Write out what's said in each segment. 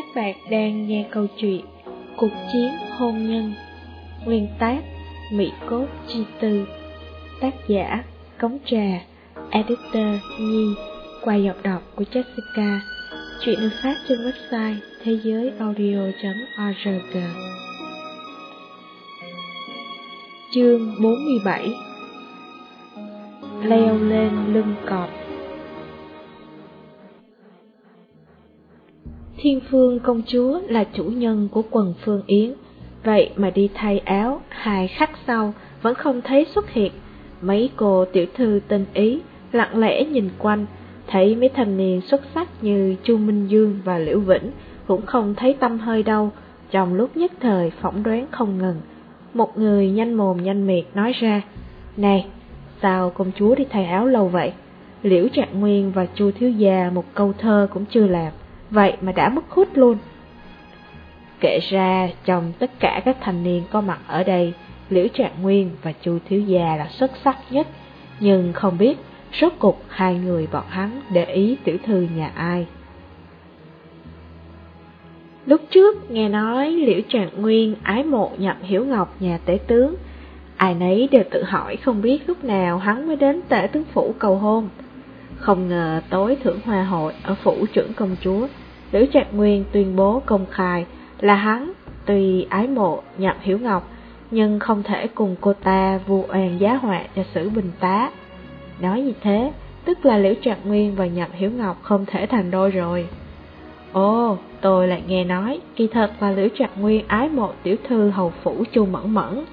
Các bạn đang nghe câu chuyện Cuộc chiến hôn nhân. Nguyên tác Mỹ Cốt Chi Tư. Tác giả Cống Trà. Editor Nhi. Qua giọng đọc của Jessica. Chuyện được phát trên website thế giới audio.org Chương 47 Leo lên lưng cọp. Thiên Phương công chúa là chủ nhân của quần Phương Yến, vậy mà đi thay áo hai khắc sau vẫn không thấy xuất hiện. Mấy cô tiểu thư tinh ý lặng lẽ nhìn quanh, thấy mấy thanh niên xuất sắc như Chu Minh Dương và Liễu Vĩnh cũng không thấy tâm hơi đâu, trong lúc nhất thời phỏng đoán không ngừng. Một người nhanh mồm nhanh miệng nói ra, Này, sao công chúa đi thay áo lâu vậy? Liễu Trạng Nguyên và Chu Thiếu Gia một câu thơ cũng chưa làm vậy mà đã mất hút luôn. Kể ra, trong tất cả các thanh niên có mặt ở đây, Liễu Trạng Nguyên và Chu Thiếu Gia là xuất sắc nhất, nhưng không biết rốt cục hai người bọn hắn để ý tiểu thư nhà ai. Lúc trước nghe nói Liễu Trạng Nguyên ái mộ nhậm hiểu ngọc nhà tế tướng, ai nấy đều tự hỏi không biết lúc nào hắn mới đến tể tướng phủ cầu hôn. Không ngờ tối thưởng hoa hội ở phủ trưởng công chúa, Lữ Trạc Nguyên tuyên bố công khai là hắn tuy ái mộ Nhậm Hiểu Ngọc, nhưng không thể cùng cô ta vu oan giá họa cho sử bình tá. Nói như thế, tức là Liễu Trạc Nguyên và Nhậm Hiểu Ngọc không thể thành đôi rồi. Ồ, tôi lại nghe nói, kỳ thật là Liễu Trạc Nguyên ái mộ tiểu thư hầu phủ Chu Mẫn Mẫn.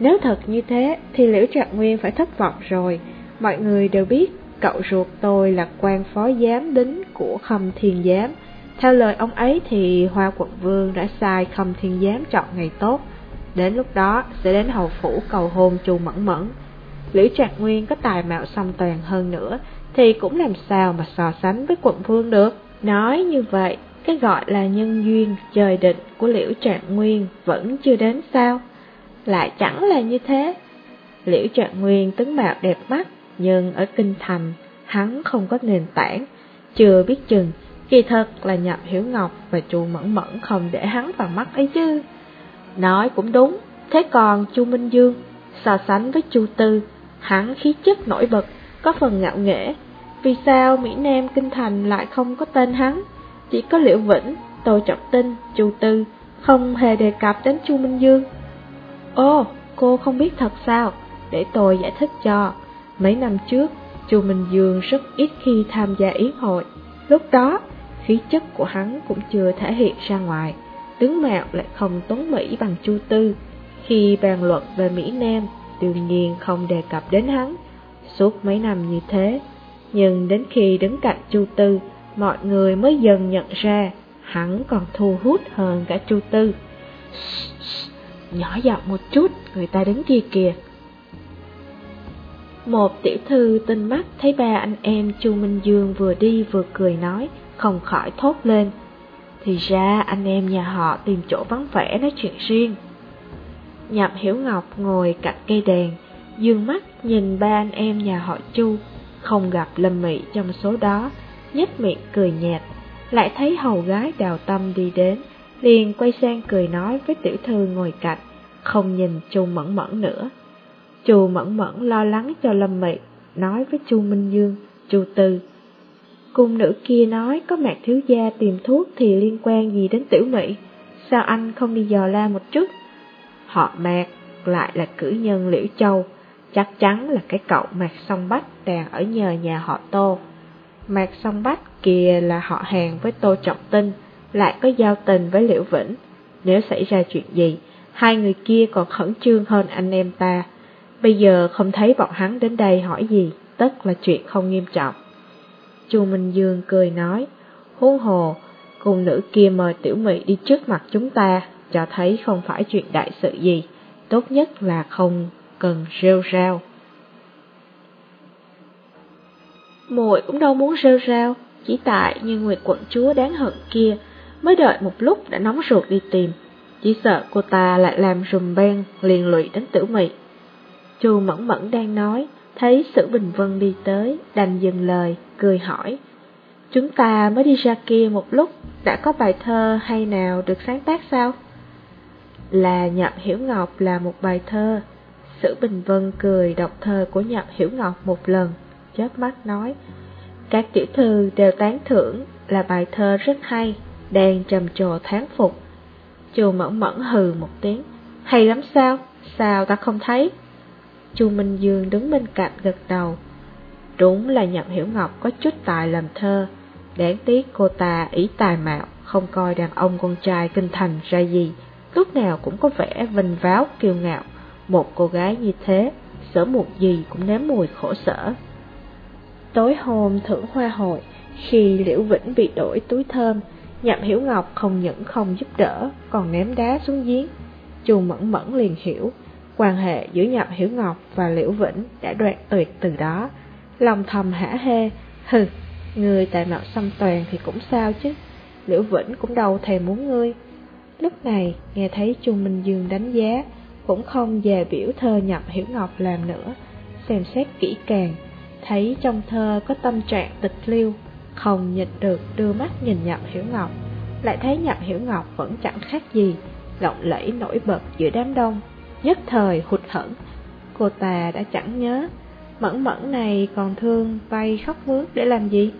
Nếu thật như thế, thì Liễu Trạc Nguyên phải thất vọng rồi, mọi người đều biết Cậu ruột tôi là quan phó giám đính của Khâm Thiên Giám. Theo lời ông ấy thì Hoa Quận Vương đã sai Khâm Thiên Giám chọn ngày tốt. Đến lúc đó sẽ đến hầu phủ cầu hôn chu mẫn mẫn. Liễu Trạc Nguyên có tài mạo song toàn hơn nữa thì cũng làm sao mà so sánh với quận vương được. Nói như vậy, cái gọi là nhân duyên trời định của Liễu Trạng Nguyên vẫn chưa đến sao? Lại chẳng là như thế. Liễu Trạng Nguyên tướng mạo đẹp mắt, nhưng ở kinh thành, hắn không có nền tảng, chưa biết chừng, kỳ thật là nhập hiểu ngọc và chu mẫn mẫn không để hắn vào mắt ấy chứ. Nói cũng đúng, thế còn chu Minh Dương, so sánh với chu Tư, hắn khí chất nổi bật, có phần ngạo nghễ. Vì sao Mỹ Nam Kinh Thành lại không có tên hắn? Chỉ có Liễu Vĩnh, Tô Trọng Tinh, chu Tư, không hề đề cập đến chu Minh Dương. Ô, cô không biết thật sao? Để tôi giải thích cho. Mấy năm trước, Chu Minh Dương rất ít khi tham gia yến hội. Lúc đó, khí chất của hắn cũng chưa thể hiện ra ngoài, tướng mạo lại không tuấn Mỹ bằng Chu Tư. Khi bàn luận về Mỹ Nam, đương nhiên không đề cập đến hắn. Suốt mấy năm như thế, nhưng đến khi đứng cạnh Chu Tư, mọi người mới dần nhận ra hắn còn thu hút hơn cả Chu Tư. Nhỏ giọng một chút, người ta đứng kia kìa. Một tiểu thư tinh mắt thấy ba anh em Chu Minh Dương vừa đi vừa cười nói, không khỏi thốt lên. Thì ra anh em nhà họ tìm chỗ vắng vẻ nói chuyện riêng. Nhậm Hiểu Ngọc ngồi cạnh cây đèn, dương mắt nhìn ba anh em nhà họ Chu, không gặp Lâm Mị trong số đó, nhếch miệng cười nhạt, lại thấy hầu gái đào tâm đi đến, liền quay sang cười nói với tiểu thư ngồi cạnh, không nhìn Chu Mẫn Mẫn nữa. Chu Mẫn Mẫn lo lắng cho Lâm Mị, nói với Chu Minh Dương, Chu Tư. Cung nữ kia nói có mạc thiếu gia tìm thuốc thì liên quan gì đến tiểu mỹ sao anh không đi dò la một chút? Họ mạc lại là cử nhân Liễu Châu, chắc chắn là cái cậu mạc song bách đang ở nhờ nhà họ Tô. Mạc song bách kia là họ hàng với Tô Trọng Tinh, lại có giao tình với Liễu Vĩnh. Nếu xảy ra chuyện gì, hai người kia còn khẩn trương hơn anh em ta. Bây giờ không thấy bọn hắn đến đây hỏi gì, tất là chuyện không nghiêm trọng. Chu Minh Dương cười nói, huống hồ, cùng nữ kia mời tiểu mị đi trước mặt chúng ta, cho thấy không phải chuyện đại sự gì, tốt nhất là không cần rêu rao. Muội cũng đâu muốn rêu rao, chỉ tại như Nguyệt quận chúa đáng hận kia, mới đợi một lúc đã nóng ruột đi tìm, chỉ sợ cô ta lại làm rùm beng liền lụy đến tiểu mị. Chu Mẫn Mẫn đang nói, thấy Sử Bình Vân đi tới, đành dừng lời, cười hỏi. Chúng ta mới đi ra kia một lúc, đã có bài thơ hay nào được sáng tác sao? Là Nhậm Hiểu Ngọc là một bài thơ. Sử Bình Vân cười đọc thơ của Nhậm Hiểu Ngọc một lần, chớp mắt nói. Các tiểu thư đều tán thưởng là bài thơ rất hay, đang trầm trồ thán phục. Chu Mẫn Mẫn hừ một tiếng, hay lắm sao, sao ta không thấy? Chu Minh Dương đứng bên cạnh gật đầu. Đúng là Nhậm Hiểu Ngọc có chút tài làm thơ, đáng tiếc cô ta ý tài mạo, không coi đàn ông con trai kinh thành ra gì, lúc nào cũng có vẻ vinh váo kiêu ngạo. Một cô gái như thế, sở một gì cũng nếm mùi khổ sở. Tối hôm thưởng hoa hội, khi Liễu Vĩnh bị đổi túi thơm, Nhậm Hiểu Ngọc không những không giúp đỡ, còn ném đá xuống giếng. Chu Mẫn Mẫn liền hiểu, quan hệ giữa Nhậm Hiểu Ngọc và Liễu Vĩnh đã đoạn tuyệt từ đó. Lòng thầm hả hê, hừ, người tại mạo xâm toàn thì cũng sao chứ, Liễu Vĩnh cũng đâu thèm muốn ngươi. Lúc này, nghe thấy Trung Minh Dương đánh giá, cũng không dè biểu thơ Nhậm Hiểu Ngọc làm nữa, xem xét kỹ càng, thấy trong thơ có tâm trạng tịch liêu, không nhịn được đưa mắt nhìn Nhậm Hiểu Ngọc, lại thấy Nhậm Hiểu Ngọc vẫn chẳng khác gì, lộng lẫy nổi bật giữa đám đông, nhất thời hụt hẫng. Cô ta đã chẳng nhớ, mẫn mẫn này còn thương vay khóc mướt để làm gì?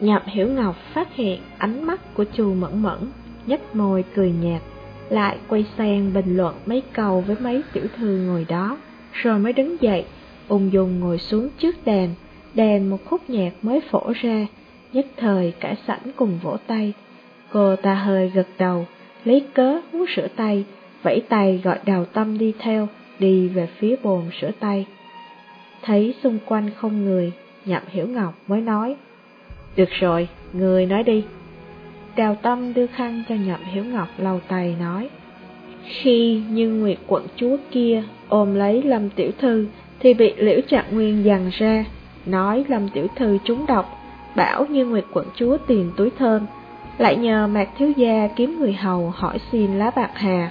Nhậm Hiểu Ngọc phát hiện ánh mắt của chù mẫn mẫn, nhếch môi cười nhạt, lại quay sang bình luận mấy câu với mấy tiểu thư ngồi đó, rồi mới đứng dậy, ung dung ngồi xuống trước đèn, đèn một khúc nhạc mới phổ ra, nhất thời cả sảnh cùng vỗ tay. Cô ta hơi gật đầu, lấy cớ muốn sửa tay, vẫy tay gọi đào tâm đi theo, đi về phía bồn sửa tay. Thấy xung quanh không người, nhậm hiểu ngọc mới nói, Được rồi, người nói đi. Đào tâm đưa khăn cho nhậm hiểu ngọc lau tay nói, Khi như Nguyệt quận chúa kia ôm lấy Lâm Tiểu Thư, thì bị Liễu Trạng Nguyên dằn ra, nói Lâm Tiểu Thư trúng độc, bảo như Nguyệt quận chúa tìm túi thơm, lại nhờ Mạc Thiếu Gia kiếm người hầu hỏi xin lá bạc hà.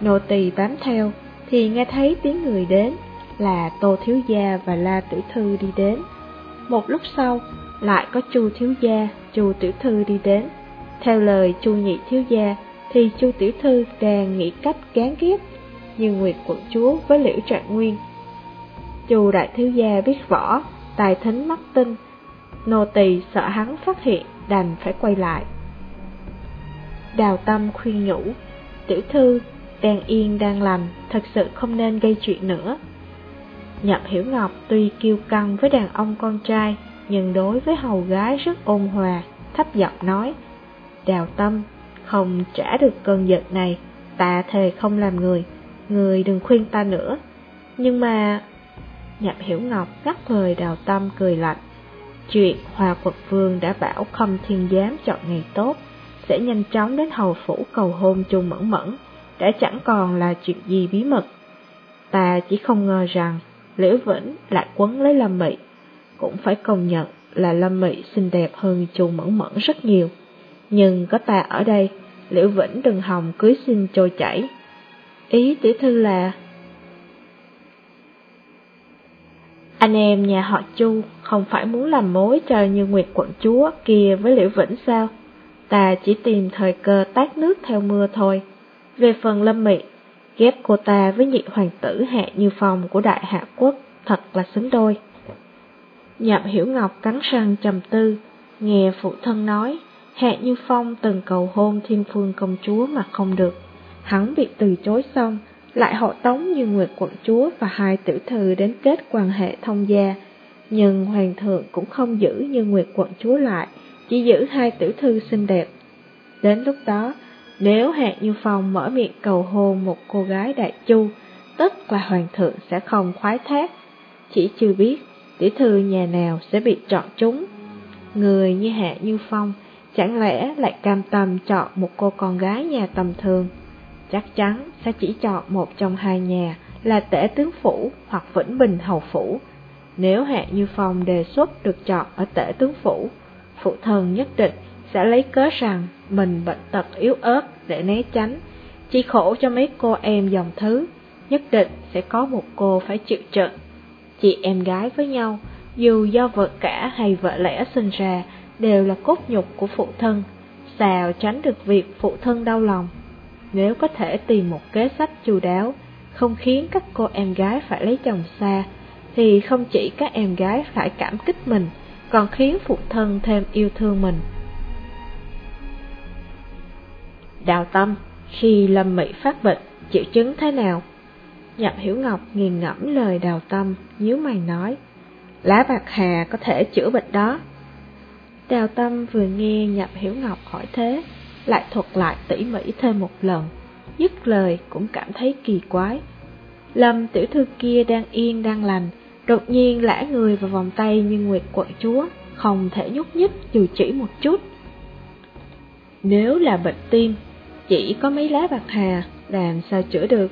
Nô tỳ bám theo, thì nghe thấy tiếng người đến, là Tô Thiếu Gia và La Tiểu Thư đi đến. Một lúc sau, lại có Chu Thiếu Gia, Chu Tiểu Thư đi đến. Theo lời Chu Nhị Thiếu Gia, thì Chu Tiểu Thư đang nghĩ cách gán kiếp như Nguyệt quận chúa với Liễu Trạng Nguyên. Chu Đại Thiếu Gia biết võ, tài thính mắt tinh, nô tỳ sợ hắn phát hiện đành phải quay lại. Đào Tâm khuyên nhủ, tiểu thư, đang yên đang lành, thật sự không nên gây chuyện nữa. Nhậm Hiểu Ngọc tuy kiêu căng với đàn ông con trai, nhưng đối với hầu gái rất ôn hòa, thấp giọng nói, Đào Tâm, không trả được cơn giận này, ta thề không làm người, người đừng khuyên ta nữa. Nhưng mà... Nhậm Hiểu Ngọc gắt lời Đào Tâm cười lạnh. Chuyện Hòa Quật Vương đã bảo không thiên giám chọn ngày tốt, sẽ nhanh chóng đến hầu phủ cầu hôn chung mẫn mẫn, đã chẳng còn là chuyện gì bí mật. Ta chỉ không ngờ rằng Liễu Vĩnh lại quấn lấy Lâm Mị, cũng phải công nhận là Lâm Mị xinh đẹp hơn Chu mẫn mẫn rất nhiều. Nhưng có ta ở đây, Liễu Vĩnh đừng hòng cưới xin trôi chảy. Ý tiểu thư là... Anh em nhà họ Chu không phải muốn làm mối cho như Nguyệt quận chúa kia với Liễu Vĩnh sao? Ta chỉ tìm thời cơ tát nước theo mưa thôi. Về phần Lâm Mị, ghép cô ta với nhị hoàng tử Hạ Như Phong của Đại Hạ Quốc thật là xứng đôi. Nhậm Hiểu Ngọc cắn răng trầm tư, nghe phụ thân nói, Hạ Như Phong từng cầu hôn thiên phương công chúa mà không được. Hắn bị từ chối xong, lại hộ tống như Nguyệt quận chúa và hai tiểu thư đến kết quan hệ thông gia. Nhưng hoàng thượng cũng không giữ như Nguyệt quận chúa lại, chỉ giữ hai tiểu thư xinh đẹp. Đến lúc đó, nếu Hạ Như Phong mở miệng cầu hôn một cô gái đại chu, tất là hoàng thượng sẽ không khoái thác. Chỉ chưa biết tiểu thư nhà nào sẽ bị chọn chúng. Người như Hạ Như Phong chẳng lẽ lại cam tâm chọn một cô con gái nhà tầm thường? Chắc chắn sẽ chỉ chọn một trong hai nhà là tể tướng phủ hoặc vĩnh bình hầu phủ. Nếu Hạ Như Phong đề xuất được chọn ở tể tướng phủ, phụ thần nhất định sẽ lấy cớ rằng mình bệnh tật yếu ớt để né tránh, chỉ khổ cho mấy cô em dòng thứ, nhất định sẽ có một cô phải chịu trận. Chị em gái với nhau, dù do vợ cả hay vợ lẽ sinh ra, đều là cốt nhục của phụ thân, sao tránh được việc phụ thân đau lòng. Nếu có thể tìm một kế sách chu đáo, không khiến các cô em gái phải lấy chồng xa, thì không chỉ các em gái phải cảm kích mình, còn khiến phụ thân thêm yêu thương mình. Đào tâm, khi Lâm Mỹ phát bệnh, triệu chứng thế nào? Nhậm Hiểu Ngọc nghiền ngẫm lời đào tâm, nhíu mày nói, lá bạc hà có thể chữa bệnh đó. Đào tâm vừa nghe Nhậm Hiểu Ngọc hỏi thế, lại thuật lại tỉ mỉ thêm một lần, dứt lời cũng cảm thấy kỳ quái. Lâm tiểu thư kia đang yên đang lành, đột nhiên lã người vào vòng tay như nguyệt quận chúa, không thể nhúc nhích dù chỉ một chút. Nếu là bệnh tim, chỉ có mấy lá bạc hà, làm sao chữa được?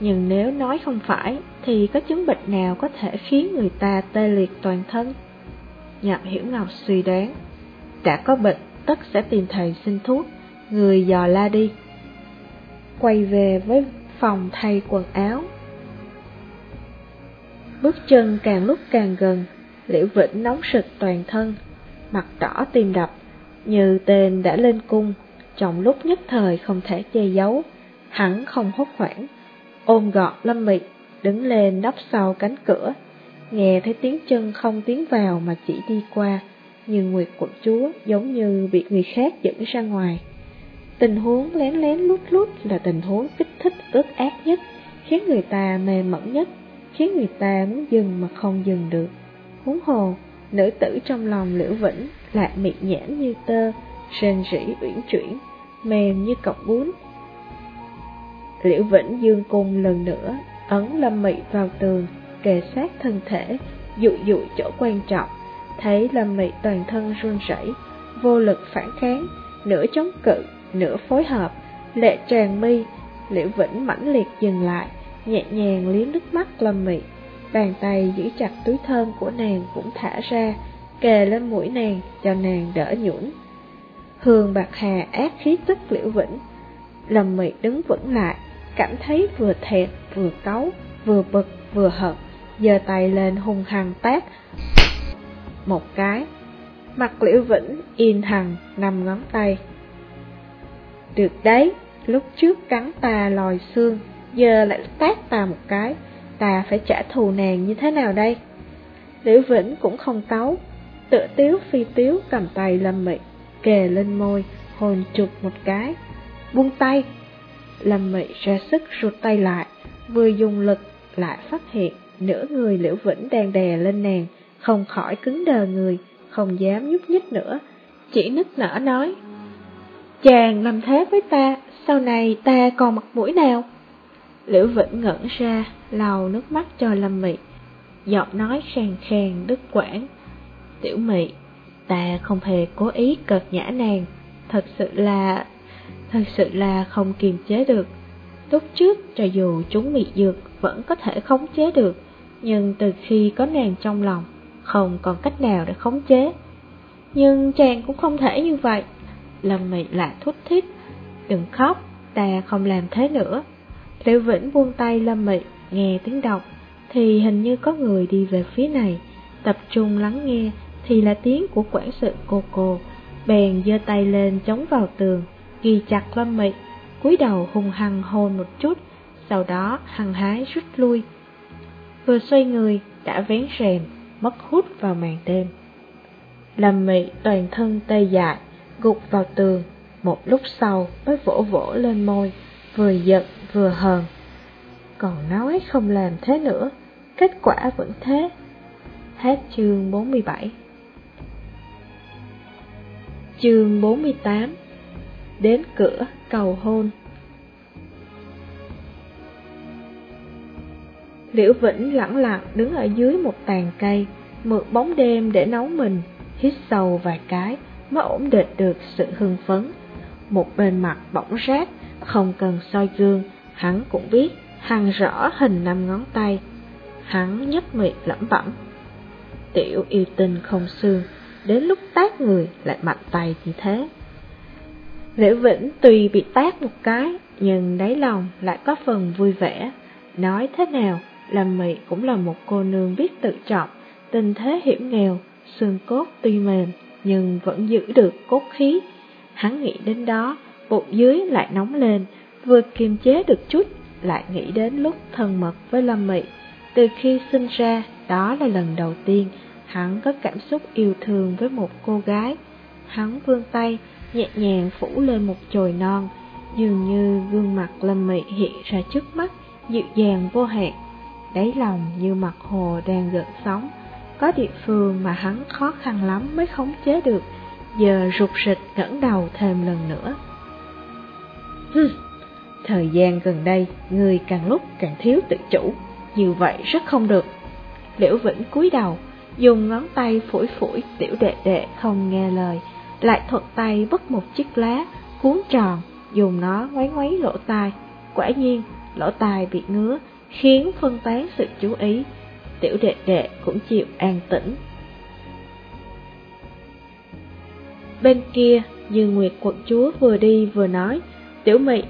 Nhưng nếu nói không phải, thì có chứng bệnh nào có thể khiến người ta tê liệt toàn thân? Nhậm Hiểu Ngọc suy đoán, đã có bệnh, tất sẽ tìm thầy xin thuốc, người dò la đi. Quay về với phòng thay quần áo. Bước chân càng lúc càng gần, Liễu Vĩnh nóng sực toàn thân, mặt đỏ tim đập, như tên đã lên cung, trong lúc nhất thời không thể che giấu, hắn không hốt hoảng, ôm gọt Lâm Mị, đứng lên nấp sau cánh cửa, nghe thấy tiếng chân không tiến vào mà chỉ đi qua, nhưng Nguyệt quận chúa giống như bị người khác dẫn ra ngoài. Tình huống lén lén lút lút là tình huống kích thích ướt ác nhất, khiến người ta mê mẩn nhất, khiến người ta muốn dừng mà không dừng được. Huống hồ, nữ tử trong lòng liễu vĩnh lại miệng nhãn như tơ, rên rỉ uyển chuyển, mềm như cọc bún. Liễu Vĩnh dương cung lần nữa, ấn Lâm Mị vào tường, kề sát thân thể, dụ dụ chỗ quan trọng, thấy Lâm Mị toàn thân run rẩy, vô lực phản kháng, nửa chống cự, nửa phối hợp, lệ tràn mi, Liễu Vĩnh mãnh liệt dừng lại, nhẹ nhàng liếm nước mắt Lâm Mị, bàn tay giữ chặt túi thơm của nàng cũng thả ra, kề lên mũi nàng cho nàng đỡ nhũn. Hương bạc hà ác khí tức liễu vĩnh. Lâm mị đứng vững lại, cảm thấy vừa thẹt, vừa cáu, vừa bực, vừa hận, giơ tay lên hung hăng tát. Một cái, mặt liễu vĩnh in hằng nằm ngón tay. Được đấy, lúc trước cắn ta lòi xương, giờ lại tát ta một cái, ta phải trả thù nàng như thế nào đây? Liễu Vĩnh cũng không cáu, tựa tiếu phi tiếu cầm tay Lâm Mị kề lên môi, hồn chụp một cái. Buông tay! Lâm Mị ra sức rụt tay lại, vừa dùng lực lại phát hiện nửa người Liễu Vĩnh đang đè lên nàng, không khỏi cứng đờ người, không dám nhúc nhích nữa, chỉ nức nở nói. Chàng làm thế với ta, sau này ta còn mặt mũi nào? Liễu Vĩnh ngẩn ra, lau nước mắt cho Lâm Mị, giọng nói khàn khàn đứt quãng. Tiểu Mị, Ta không hề cố ý cợt nhã nàng, thật sự là... thật sự là không kiềm chế được. Lúc trước, cho dù chúng mị dược vẫn có thể khống chế được, nhưng từ khi có nàng trong lòng, không còn cách nào để khống chế. Nhưng chàng cũng không thể như vậy. Lâm mị lại thúc thiết, đừng khóc, ta không làm thế nữa. Liễu Vĩnh buông tay Lâm mị, nghe tiếng đọc, thì hình như có người đi về phía này, tập trung lắng nghe thì là tiếng của quản sự cô cô, bèn giơ tay lên chống vào tường, ghi chặt Lâm Mị, cúi đầu hung hăng hôn một chút, sau đó hăng hái rút lui. Vừa xoay người, đã vén rèm, mất hút vào màn đêm. Lâm Mị toàn thân tê dại, gục vào tường, một lúc sau mới vỗ vỗ lên môi, vừa giận vừa hờn. Còn nói không làm thế nữa, kết quả vẫn thế. Hết chương 47 Chương 48 Đến cửa cầu hôn Liễu Vĩnh lặng lặng đứng ở dưới một tàn cây, mượn bóng đêm để nấu mình, hít sâu vài cái mới ổn định được sự hưng phấn. Một bên mặt bỗng rát, không cần soi gương, hắn cũng biết hằng rõ hình năm ngón tay. Hắn nhấp miệng lẩm bẩm. Tiểu yêu tinh không xương, đến lúc tác người lại mạnh tay như thế. Liễu Vĩnh tuy bị tác một cái, nhưng đáy lòng lại có phần vui vẻ. Nói thế nào, Lâm Mị cũng là một cô nương biết tự trọng, tình thế hiểm nghèo, xương cốt tuy mềm, nhưng vẫn giữ được cốt khí. Hắn nghĩ đến đó, bụng dưới lại nóng lên, vừa kiềm chế được chút, lại nghĩ đến lúc thân mật với Lâm Mị. Từ khi sinh ra, đó là lần đầu tiên hắn có cảm xúc yêu thương với một cô gái. Hắn vươn tay, nhẹ nhàng phủ lên một chồi non, dường như gương mặt Lâm Mị hiện ra trước mắt, dịu dàng vô hạn. Đáy lòng như mặt hồ đang gợn sóng, có địa phương mà hắn khó khăn lắm mới khống chế được, giờ rụt rịch ngẩng đầu thêm lần nữa. Hừm, thời gian gần đây, người càng lúc càng thiếu tự chủ, như vậy rất không được. Liễu Vĩnh cúi đầu, dùng ngón tay phủi phủi tiểu đệ đệ không nghe lời, lại thuận tay vứt một chiếc lá, cuốn tròn, dùng nó ngoáy ngoáy lỗ tai. Quả nhiên, lỗ tai bị ngứa, khiến phân tán sự chú ý. Tiểu đệ đệ cũng chịu an tĩnh. Bên kia, Dương Nguyệt quận chúa vừa đi vừa nói, Tiểu Mị,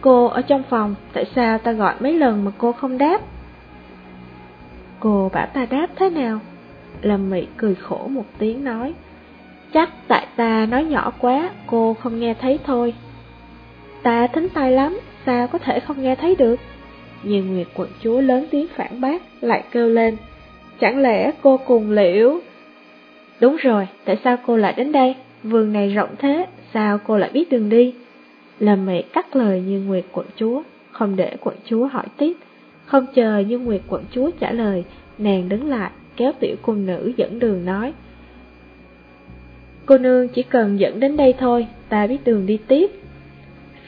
cô ở trong phòng, tại sao ta gọi mấy lần mà cô không đáp? Cô bảo ta đáp thế nào? Lâm Mị cười khổ một tiếng nói, chắc tại ta nói nhỏ quá, cô không nghe thấy thôi. Ta thính tai lắm, sao có thể không nghe thấy được? Nhưng Nguyệt quận chúa lớn tiếng phản bác, lại kêu lên, chẳng lẽ cô cùng liễu? Đúng rồi, tại sao cô lại đến đây? Vườn này rộng thế, sao cô lại biết đường đi? Lâm Mị cắt lời như Nguyệt quận chúa, không để quận chúa hỏi tiếp. Không chờ như Nguyệt quận chúa trả lời, nàng đứng lại, kéo tiểu cung nữ dẫn đường nói. Cô nương chỉ cần dẫn đến đây thôi, ta biết đường đi tiếp.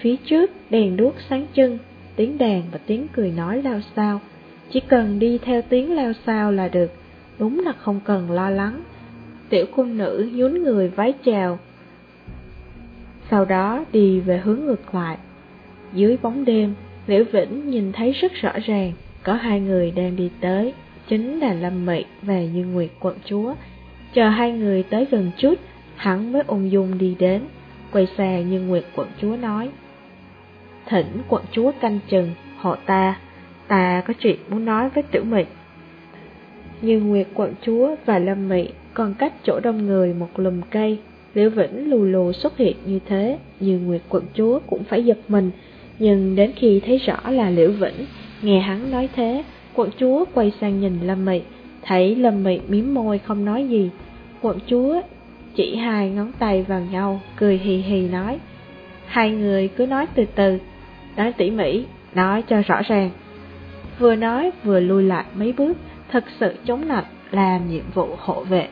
Phía trước, đèn đuốc sáng trưng, tiếng đàn và tiếng cười nói lao sao. Chỉ cần đi theo tiếng lao sao là được, đúng là không cần lo lắng. Tiểu cung nữ nhún người vái chào. Sau đó đi về hướng ngược lại. Dưới bóng đêm, Liễu Vĩnh nhìn thấy rất rõ ràng, có hai người đang đi tới, chính là Lâm Mị và Như Nguyệt quận chúa. Chờ hai người tới gần chút, hắn mới ung dung đi đến, quay xe Như Nguyệt quận chúa nói. Thỉnh quận chúa canh chừng, họ ta, ta có chuyện muốn nói với tiểu mị. Như Nguyệt quận chúa và Lâm Mị còn cách chỗ đông người một lùm cây, Liễu Vĩnh lù lù xuất hiện như thế, Như Nguyệt quận chúa cũng phải giật mình, nhưng đến khi thấy rõ là Liễu Vĩnh, nghe hắn nói thế, quận chúa quay sang nhìn Lâm Mị, thấy Lâm Mị miếm môi không nói gì. Quận chúa chỉ hai ngón tay vào nhau, cười hì hì nói, hai người cứ nói từ từ, nói tỉ mỉ, nói cho rõ ràng. Vừa nói vừa lui lại mấy bước, thật sự chống lạnh, làm nhiệm vụ hộ vệ.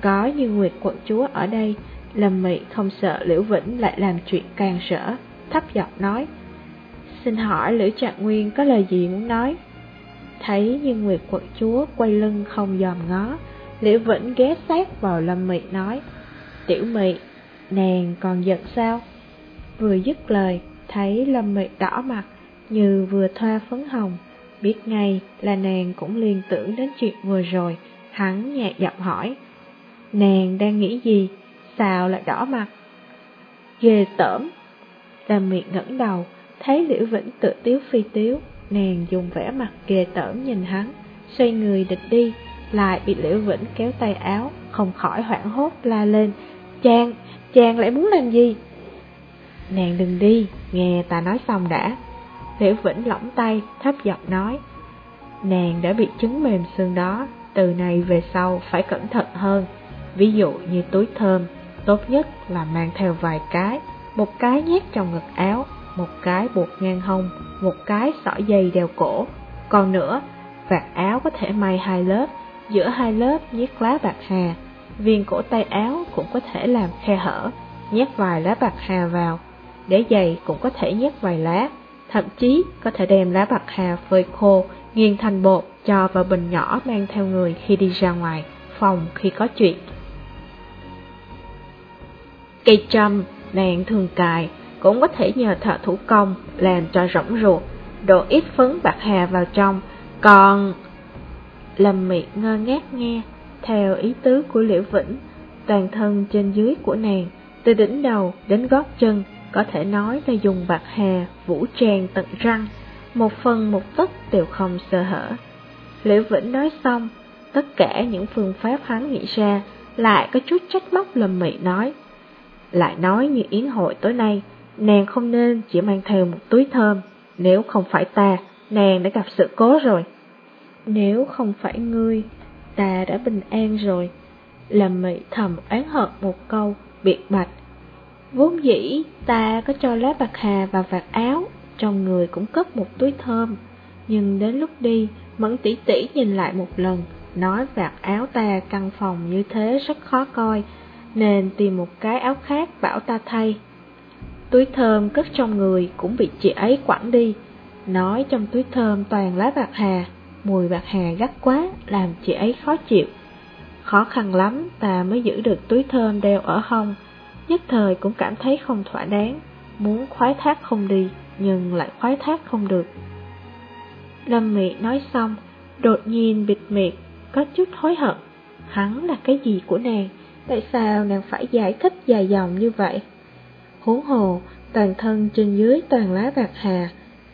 Có như Nguyệt quận chúa ở đây, Lâm Mị không sợ Liễu Vĩnh lại làm chuyện càng sở, thấp giọng nói. Xin hỏi Liễu Trạng Nguyên có lời gì muốn nói? Thấy như Nguyệt quận chúa quay lưng không dòm ngó, Liễu Vĩnh ghé sát vào Lâm Mị nói. Tiểu Mị, nàng còn giận sao? Vừa dứt lời, thấy Lâm Mị đỏ mặt, như vừa thoa phấn hồng. Biết ngay là nàng cũng liên tưởng đến chuyện vừa rồi, hắn nhạt giọng hỏi. Nàng đang nghĩ gì? Sao lại đỏ mặt? Ghê tởm. Lâm Mị ngẩng đầu, thấy Liễu Vĩnh tự tiếu phi tiếu, nàng dùng vẻ mặt ghê tởm nhìn hắn, xoay người định đi, lại bị Liễu Vĩnh kéo tay áo, không khỏi hoảng hốt la lên. Chàng, chàng lại muốn làm gì? Nàng đừng đi, nghe ta nói xong đã. Liễu Vĩnh lỏng tay, thấp giọng nói. Nàng đã bị chứng mềm xương đó, từ này về sau phải cẩn thận hơn. Ví dụ như túi thơm, tốt nhất là mang theo vài cái, một cái nhét trong ngực áo, một cái buộc ngang hông, một cái sỏ dây đeo cổ. Còn nữa, vạt áo có thể may hai lớp, giữa hai lớp nhét lá bạc hà, viên cổ tay áo cũng có thể làm khe hở, nhét vài lá bạc hà vào, để giày cũng có thể nhét vài lá, thậm chí có thể đem lá bạc hà phơi khô, nghiền thành bột cho vào bình nhỏ mang theo người khi đi ra ngoài, phòng khi có chuyện. Cây trăm, nàng thường cài, cũng có thể nhờ thợ thủ công làm cho rỗng ruột, đổ ít phấn bạc hà vào trong, còn... Lâm Mị ngơ ngác nghe, theo ý tứ của Liễu Vĩnh, toàn thân trên dưới của nàng, từ đỉnh đầu đến gót chân, có thể nói là dùng bạc hà, vũ trang tận răng, một phần một tấc đều không sơ hở. Liễu Vĩnh nói xong, tất cả những phương pháp hắn nghĩ ra, lại có chút trách móc Lâm Mị nói. lại nói như yến hội tối nay, nàng không nên chỉ mang theo một túi thơm, nếu không phải ta, nàng đã gặp sự cố rồi. Nếu không phải ngươi, ta đã bình an rồi. làm Mị thầm oán hận một câu, biệt bạch. Vốn dĩ ta có cho lá bạc hà vào vạt áo, trong người cũng cất một túi thơm. Nhưng đến lúc đi, Mẫn tỷ tỷ nhìn lại một lần, nói vạt áo ta căn phòng như thế rất khó coi, nên tìm một cái áo khác bảo ta thay. Túi thơm cất trong người cũng bị chị ấy quẳng đi, nói trong túi thơm toàn lá bạc hà, mùi bạc hà gắt quá làm chị ấy khó chịu. Khó khăn lắm ta mới giữ được túi thơm đeo ở hông, nhất thời cũng cảm thấy không thỏa đáng, muốn khoái thác không đi, nhưng lại khoái thác không được. Lâm Mị nói xong, đột nhiên bịt miệng, có chút hối hận. Hắn là cái gì của nàng? Tại sao nàng phải giải thích dài dòng như vậy? Huống hồ, toàn thân trên dưới toàn lá bạc hà,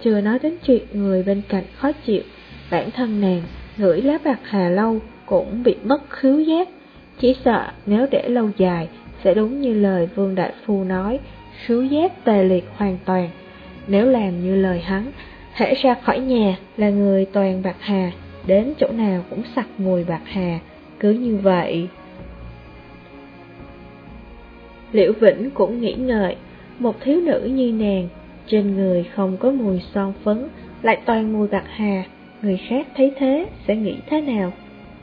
chưa nói đến chuyện người bên cạnh khó chịu, bản thân nàng ngửi lá bạc hà lâu cũng bị mất khứu giác, chỉ sợ nếu để lâu dài sẽ đúng như lời Vương Đại Phu nói, khứu giác tê liệt hoàn toàn. Nếu làm như lời hắn, hãy ra khỏi nhà là người toàn bạc hà, đến chỗ nào cũng sặc mùi bạc hà, cứ như vậy. Liễu Vĩnh cũng nghĩ ngợi, một thiếu nữ như nàng, trên người không có mùi son phấn, lại toàn mùi bạc hà, người khác thấy thế sẽ nghĩ thế nào?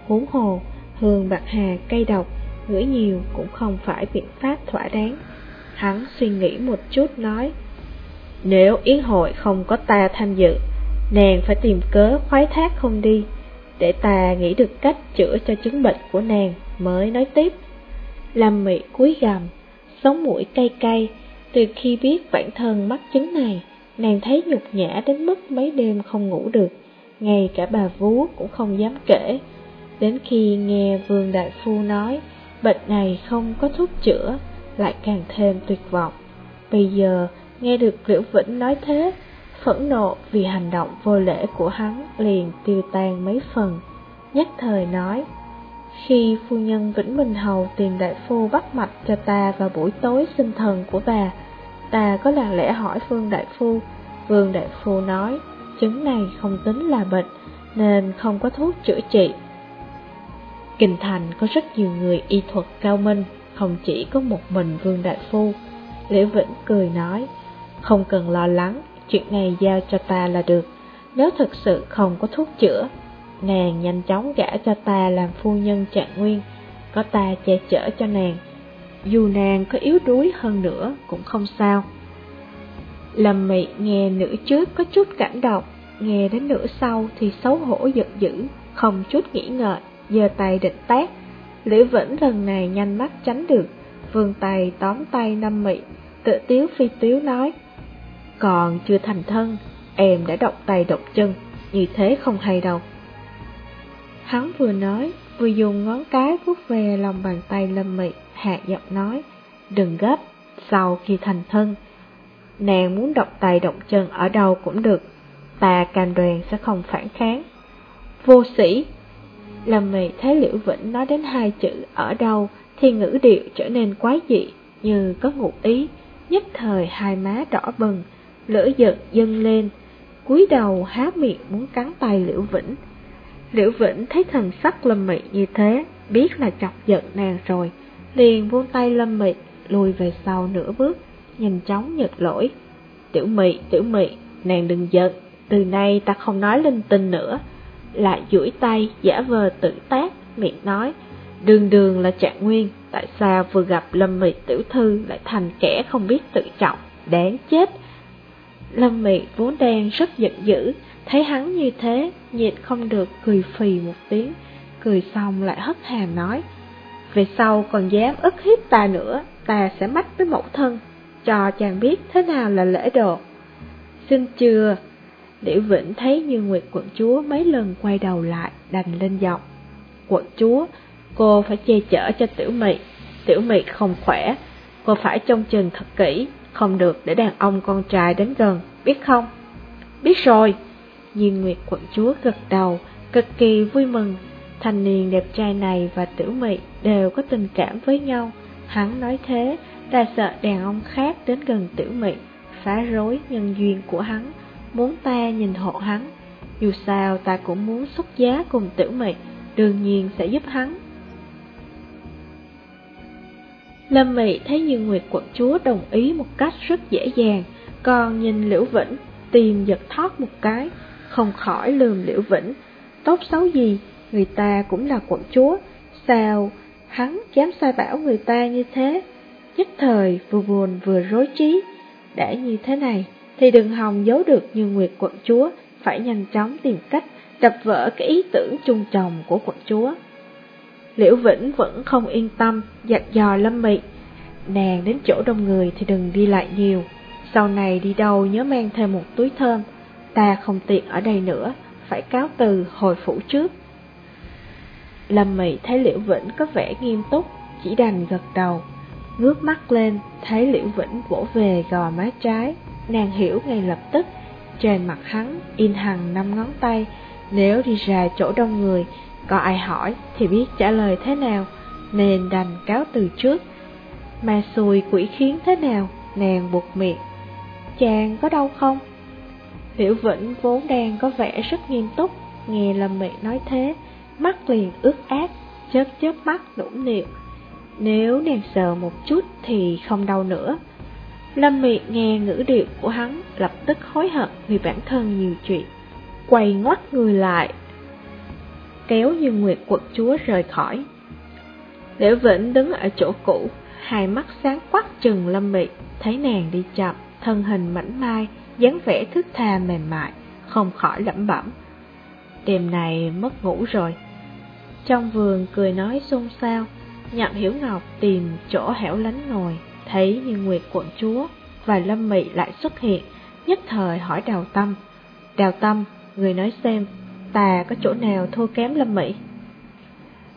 Huống hồ, hương bạc hà cay độc, ngửi nhiều cũng không phải biện pháp thỏa đáng. Hắn suy nghĩ một chút nói, nếu yến hội không có ta tham dự, nàng phải tìm cớ khoái thác không đi, để ta nghĩ được cách chữa cho chứng bệnh của nàng mới nói tiếp. Lâm Mị cúi gằm, sống mũi cay cay, từ khi biết bản thân mắc chứng này, nàng thấy nhục nhã đến mức mấy đêm không ngủ được, ngay cả bà vú cũng không dám kể. Đến khi nghe Vương Đại Phu nói, bệnh này không có thuốc chữa, lại càng thêm tuyệt vọng. Bây giờ, nghe được Liễu Vĩnh nói thế, phẫn nộ vì hành động vô lễ của hắn liền tiêu tan mấy phần. Nhất thời nói, khi phu nhân Vĩnh Minh Hầu tìm đại phu bắt mạch cho ta vào buổi tối sinh thần của bà, ta có lặng lẽ hỏi Vương Đại Phu. Vương Đại Phu nói, chứng này không tính là bệnh, nên không có thuốc chữa trị. Kinh thành có rất nhiều người y thuật cao minh, không chỉ có một mình Vương Đại Phu. Liễu Vĩnh cười nói, không cần lo lắng, chuyện này giao cho ta là được. Nếu thực sự không có thuốc chữa, nàng nhanh chóng gả cho ta làm phu nhân trạng nguyên, có ta che chở cho nàng. Dù nàng có yếu đuối hơn nữa cũng không sao. Lâm mị nghe nửa trước có chút cảm động, nghe đến nửa sau thì xấu hổ giật dữ, không chút nghĩ ngợi, giơ tay định tát. Lữ Vĩnh lần này nhanh mắt tránh được, vươn tay tóm tay Lâm mị, tự tiếu phi tiếu nói. Còn chưa thành thân, em đã động tay động chân, như thế không hay đâu. Hắn vừa nói, vừa dùng ngón cái vuốt về lòng bàn tay Lâm Mị, hạ giọng nói, đừng gấp, sau khi thành thân, nàng muốn động tay động chân ở đâu cũng được, ta cam đoàn sẽ không phản kháng. Vô sĩ Lâm Mị thấy Liễu Vĩnh nói đến hai chữ ở đâu thì ngữ điệu trở nên quái dị như có ngụ ý, nhất thời hai má đỏ bừng, lửa giận dâng lên, cúi đầu há miệng muốn cắn tay Liễu Vĩnh. Liễu Vĩnh thấy thần sắc Lâm Mị như thế, biết là chọc giận nàng rồi, liền buông tay Lâm Mị, lùi về sau nửa bước, nhanh chóng nhật lỗi. Tiểu Mị, Tiểu Mị, nàng đừng giận, từ nay ta không nói linh tinh nữa. Lại duỗi tay, giả vờ tự tác, miệng nói, đường đường là trạng nguyên, tại sao vừa gặp Lâm Mị tiểu thư lại thành kẻ không biết tự trọng, đáng chết. Lâm Mị vốn đang rất giận dữ, thấy hắn như thế, nhịn không được cười phì một tiếng, cười xong lại hất hàm nói, về sau còn dám ức hiếp ta nữa, ta sẽ mách với mẫu thân, cho chàng biết thế nào là lễ độ. Xin chưa, Liễu Vĩnh thấy như Nguyệt quận chúa mấy lần quay đầu lại, đành lên giọng. Quận chúa, cô phải che chở cho tiểu mị, tiểu mị không khỏe, cô phải trông chừng thật kỹ, không được để đàn ông con trai đến gần, biết không? Biết rồi. Diên Nguyệt quận chúa gật đầu, cực kỳ vui mừng. Thanh niên đẹp trai này và tiểu mị đều có tình cảm với nhau. Hắn nói thế, Ta sợ đàn ông khác đến gần tiểu mị, phá rối nhân duyên của hắn, muốn ta nhìn hộ hắn. Dù sao ta cũng muốn xuất giá cùng tiểu mị, đương nhiên sẽ giúp hắn. Lâm Mị thấy như Nguyệt quận chúa đồng ý một cách rất dễ dàng, còn nhìn Liễu Vĩnh, tìm giật thoát một cái, không khỏi lườm Liễu Vĩnh. Tốt xấu gì, người ta cũng là quận chúa, sao hắn dám sai bảo người ta như thế? Nhất thời vừa buồn vừa rối trí, đã như thế này thì đừng hòng giấu được như Nguyệt quận chúa, phải nhanh chóng tìm cách đập vỡ cái ý tưởng chung chồng của quận chúa. Liễu Vĩnh vẫn không yên tâm, dặn dò Lâm Mị. Nàng đến chỗ đông người thì đừng đi lại nhiều, sau này đi đâu nhớ mang thêm một túi thơm, ta không tiện ở đây nữa, phải cáo từ hồi phủ trước. Lâm Mị thấy Liễu Vĩnh có vẻ nghiêm túc, chỉ đành gật đầu, ngước mắt lên, thấy Liễu Vĩnh vỗ về gò má trái, nàng hiểu ngay lập tức, trên mặt hắn in hằng năm ngón tay, nếu đi ra chỗ đông người, có ai hỏi thì biết trả lời thế nào, nên đành cáo từ trước. Mà xùi quỷ khiến thế nào, nàng buộc miệng. Chàng có đau không? Liễu Vĩnh vốn đang có vẻ rất nghiêm túc, nghe Lâm Mị nói thế, mắt liền ướt át, chớp chớp mắt nũng nịu. Nếu nàng sờ một chút thì không đau nữa. Lâm Mị nghe ngữ điệu của hắn, lập tức hối hận vì bản thân nhiều chuyện. Quay ngoắt người lại, kéo như Nguyệt quật chúa rời khỏi. Liễu Vĩnh đứng ở chỗ cũ, hai mắt sáng quắc chừng Lâm Mị, thấy nàng đi chậm, thân hình mảnh mai, dáng vẻ thức tha mềm mại, không khỏi lẩm bẩm. Đêm này mất ngủ rồi. Trong vườn cười nói xôn xao, Nhậm Hiểu Ngọc tìm chỗ hẻo lánh ngồi, thấy như Nguyệt quận chúa và Lâm Mị lại xuất hiện, nhất thời hỏi Đào Tâm. Đào Tâm, người nói xem, ta có chỗ nào thua kém Lâm Mị?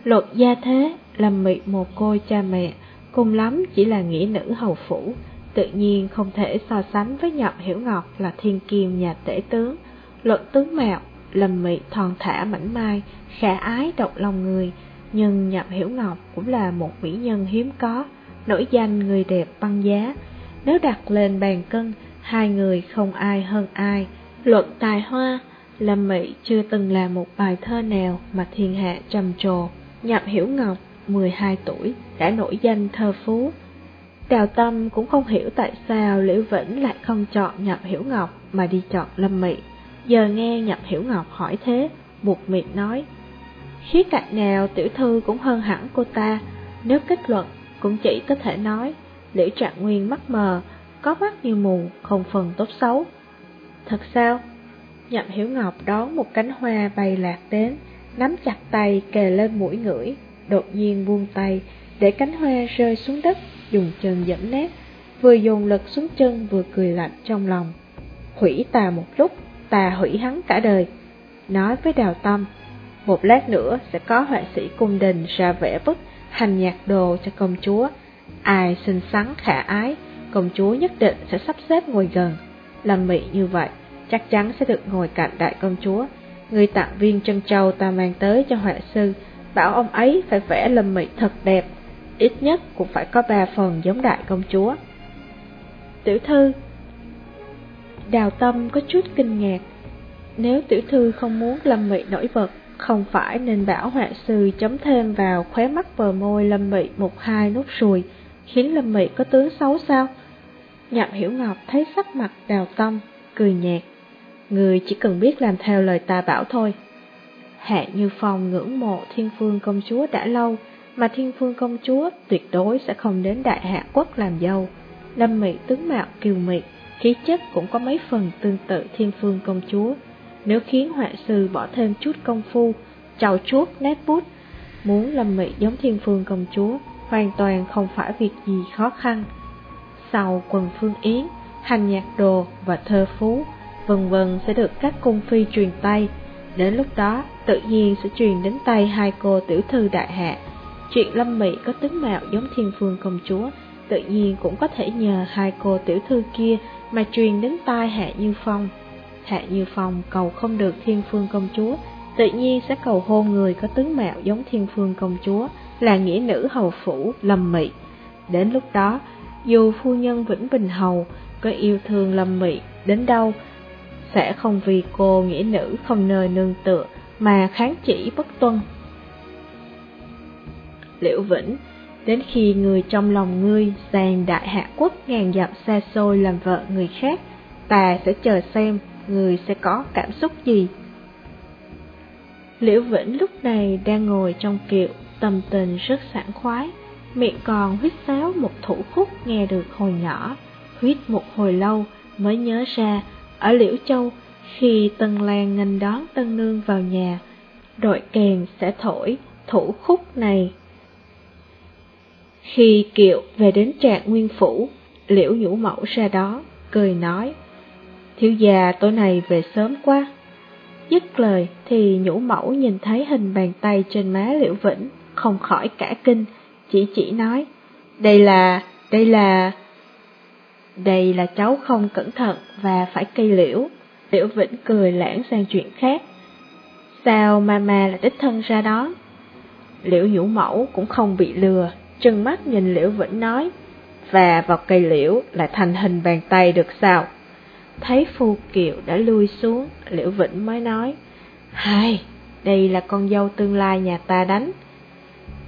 Luật gia thế, Lâm Mị một cô cha mẹ, cùng lắm chỉ là nghĩa nữ hầu phủ, tự nhiên không thể so sánh với Nhậm Hiểu Ngọc là thiên kim nhà tể tướng. Luận tướng mạo, Lâm Mị thon thả mảnh mai, khả ái động lòng người, nhưng Nhậm Hiểu Ngọc cũng là một mỹ nhân hiếm có, nổi danh người đẹp băng giá. Nếu đặt lên bàn cân, hai người không ai hơn ai. Luận tài hoa, Lâm Mỹ chưa từng làm một bài thơ nào mà thiên hạ trầm trồ. Nhậm Hiểu Ngọc, 12 tuổi, đã nổi danh thơ phú. Đào Tâm cũng không hiểu tại sao Liễu Vĩnh lại không chọn Nhậm Hiểu Ngọc mà đi chọn Lâm Mỹ. Giờ nghe Nhậm Hiểu Ngọc hỏi thế, buộc miệng nói, khía cạnh nào tiểu thư cũng hơn hẳn cô ta, nếu kết luận cũng chỉ có thể nói, Liễu Trạng Nguyên mắt mờ, có mắt như mù, không phần tốt xấu. Thật sao? Nhậm Hiểu Ngọc đón một cánh hoa bay lạc đến, nắm chặt tay kề lên mũi ngửi, đột nhiên buông tay, để cánh hoa rơi xuống đất, dùng chân dẫm nát, vừa dùng lực xuống chân vừa cười lạnh trong lòng. Hủy tà một lúc, tà hủy hắn cả đời. Nói với Đào Tâm, một lát nữa sẽ có họa sĩ cung đình ra vẽ bức hành nhạc đồ cho công chúa. Ai xinh xắn khả ái, công chúa nhất định sẽ sắp xếp ngồi gần. Lâm mị như vậy, chắc chắn sẽ được ngồi cạnh đại công chúa. Người tặng viên chân châu ta mang tới cho họa sư, bảo ông ấy phải vẽ lâm mị thật đẹp, ít nhất cũng phải có ba phần giống đại công chúa. Tiểu thư Đào tâm có chút kinh ngạc, nếu tiểu thư không muốn lâm mị nổi bật, không phải nên bảo họa sư chấm thêm vào khóe mắt bờ môi lâm mị một hai nốt ruồi, khiến lâm mị có tướng xấu sao? Nhậm hiểu ngọc thấy sắc mặt đào tâm, cười nhạt. Người chỉ cần biết làm theo lời ta bảo thôi. Hạ Như Phong ngưỡng mộ Thiên Phương Công Chúa đã lâu, mà Thiên Phương Công Chúa tuyệt đối sẽ không đến Đại Hạ Quốc làm dâu. Lâm Mỹ tướng mạo kiều mị, khí chất cũng có mấy phần tương tự Thiên Phương Công Chúa. Nếu khiến họa sư bỏ thêm chút công phu, chào chuốt nét bút, muốn Lâm Mỹ giống Thiên Phương Công Chúa, hoàn toàn không phải việc gì khó khăn. Sau quần phương yến, hành nhạc đồ và thơ phú, vân vân sẽ được các cung phi truyền tay. Đến lúc đó, tự nhiên sẽ truyền đến tay hai cô tiểu thư đại hạ. Chuyện Lâm Mỹ có tướng mạo giống thiên phương công chúa, tự nhiên cũng có thể nhờ hai cô tiểu thư kia mà truyền đến tai Hạ Như Phong. Hạ Như Phong cầu không được thiên phương công chúa, tự nhiên sẽ cầu hôn người có tướng mạo giống thiên phương công chúa, là nghĩa nữ hầu phủ Lâm Mỹ. Đến lúc đó, dù phu nhân Vĩnh Bình Hầu có yêu thương lâm mị đến đâu, sẽ không vì cô nghĩa nữ không nơi nương tựa mà kháng chỉ bất tuân. Liễu Vĩnh, đến khi người trong lòng ngươi giàn đại hạ quốc ngàn dặm xa xôi làm vợ người khác, ta sẽ chờ xem người sẽ có cảm xúc gì. Liễu Vĩnh lúc này đang ngồi trong kiệu, tâm tình rất sảng khoái, miệng còn huyết sáo một thủ khúc nghe được hồi nhỏ, huyết một hồi lâu mới nhớ ra, ở Liễu Châu, khi Tân Lan nghênh đón Tân Nương vào nhà, đội kèn sẽ thổi thủ khúc này. Khi kiệu về đến trạng nguyên phủ, Liễu nhũ mẫu ra đó, cười nói, Thiếu già tối nay về sớm quá. Dứt lời thì nhũ mẫu nhìn thấy hình bàn tay trên má Liễu Vĩnh, không khỏi cả kinh, chỉ chỉ nói, đây là, đây là... Đây là cháu không cẩn thận và phải cây liễu. Liễu Vĩnh cười lãng sang chuyện khác. Sao mama là đích thân ra đó? Liễu nhũ mẫu cũng không bị lừa, trừng mắt nhìn Liễu Vĩnh nói, và vào cây liễu là thành hình bàn tay được sao? Thấy phu kiệu đã lui xuống, Liễu Vĩnh mới nói, Hai, đây là con dâu tương lai nhà ta đánh.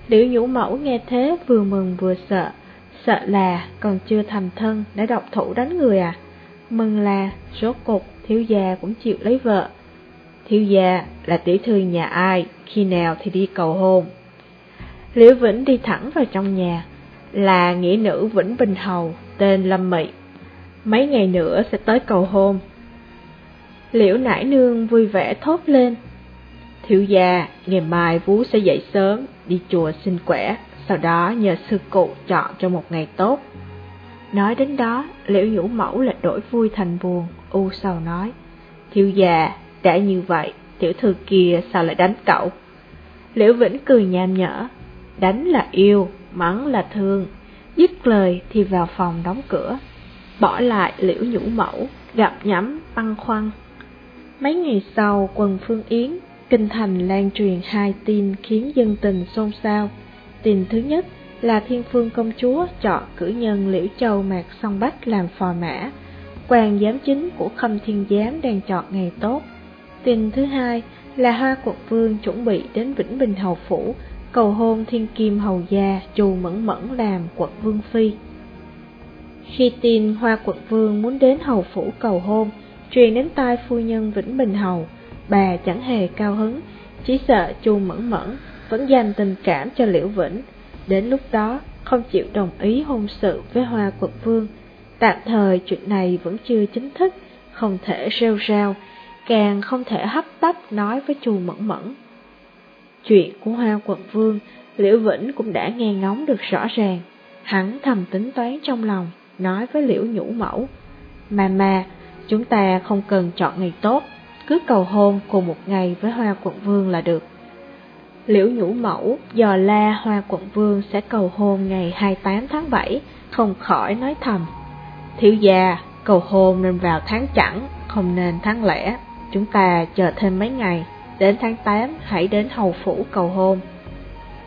Liễu nhũ mẫu nghe thế vừa mừng vừa sợ, sợ là còn chưa thành thân đã độc thủ đánh người à. Mừng là rốt cục thiếu gia cũng chịu lấy vợ. Thiếu gia là tiểu thư nhà ai, khi nào thì đi cầu hôn. Liễu Vĩnh đi thẳng vào trong nhà, là nghĩa nữ Vĩnh Bình Hầu, tên Lâm Mị. Mấy ngày nữa sẽ tới cầu hôn. Liễu nải nương vui vẻ thốt lên. Thiếu gia, ngày mai Vú sẽ dậy sớm, đi chùa xin quẻ, sau đó nhờ sư cụ chọn cho một ngày tốt. Nói đến đó, liễu nhũ mẫu lại đổi vui thành buồn, u sầu nói. Thiếu già, đã như vậy, tiểu thư kia sao lại đánh cậu? Liễu Vĩnh cười nham nhở, đánh là yêu, mắng là thương. Dứt lời thì vào phòng đóng cửa, bỏ lại liễu nhũ mẫu, gặp nhắm, băng khoăn. Mấy ngày sau, quần Phương Yến, Kinh Thành lan truyền hai tin khiến dân tình xôn xao. Tin thứ nhất là Thiên Phương Công Chúa chọn cử nhân Liễu Châu Mạc Song Bách làm phò mã, quan giám chính của Khâm Thiên Giám đang chọn ngày tốt. Tin thứ hai là Hoa Quận Vương chuẩn bị đến Vĩnh Bình Hầu Phủ, cầu hôn Thiên Kim Hầu Gia Chu Mẫn Mẫn làm quận Vương Phi. Khi tin Hoa Quận Vương muốn đến Hầu Phủ cầu hôn, truyền đến tai phu nhân Vĩnh Bình Hầu, bà chẳng hề cao hứng, chỉ sợ Chu Mẫn Mẫn vẫn dành tình cảm cho Liễu Vĩnh, đến lúc đó không chịu đồng ý hôn sự với Hoa Quận Vương. Tạm thời chuyện này vẫn chưa chính thức, không thể rêu rao, càng không thể hấp tấp nói với Chu Mẫn Mẫn. Chuyện của Hoa Quận Vương, Liễu Vĩnh cũng đã nghe ngóng được rõ ràng, hắn thầm tính toán trong lòng, nói với Liễu Nhũ Mẫu. Mama, chúng ta không cần chọn ngày tốt, cứ cầu hôn cùng một ngày với Hoa Quận Vương là được. Liễu Nhũ Mẫu dò la Hoa Quận Vương sẽ cầu hôn ngày 28 tháng 7, không khỏi nói thầm. Thiếu gia, cầu hôn nên vào tháng chẳng, không nên tháng lẻ. Chúng ta chờ thêm mấy ngày, đến tháng 8 hãy đến hầu phủ cầu hôn.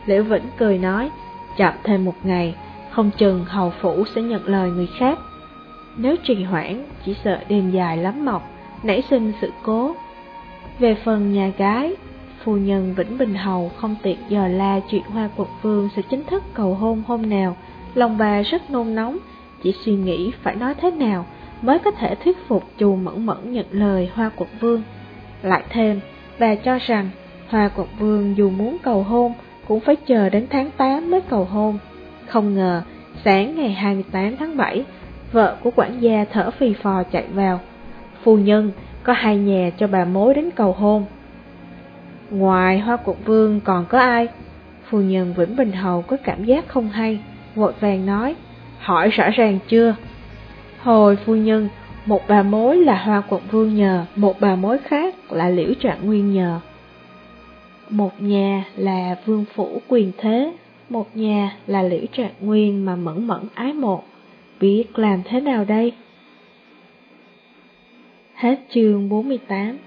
Liễu Vĩnh cười nói, chậm thêm một ngày, không chừng hầu phủ sẽ nhận lời người khác. Nếu trì hoãn, chỉ sợ đêm dài lắm mọc, nảy sinh sự cố. Về phần nhà gái, phu nhân Vĩnh Bình Hầu không tiện giờ la chuyện Hoa Quận Vương sẽ chính thức cầu hôn hôm nào, lòng bà rất nôn nóng, chỉ suy nghĩ phải nói thế nào mới có thể thuyết phục chù mẫn mẫn nhận lời Hoa Quận Vương. Lại thêm, và cho rằng Hoa Quận Vương dù muốn cầu hôn cũng phải chờ đến tháng 8 mới cầu hôn. Không ngờ, sáng ngày 28 tháng 7, vợ của quản gia thở phì phò chạy vào. Phu nhân, có hai nhà cho bà mối đến cầu hôn. Ngoài Hoa Quận Vương còn có ai? Phu nhân Vĩnh Bình Hầu có cảm giác không hay, vội vàng nói, hỏi rõ ràng chưa? Hồi phu nhân, một bà mối là Hoa Quận Vương nhờ, một bà mối khác là Liễu Trạng Nguyên nhờ. Một nhà là Vương Phủ Quyền Thế, một nhà là Liễu Trạng Nguyên mà mẫn mẫn ái một. Biết làm thế nào đây? Hết chương 48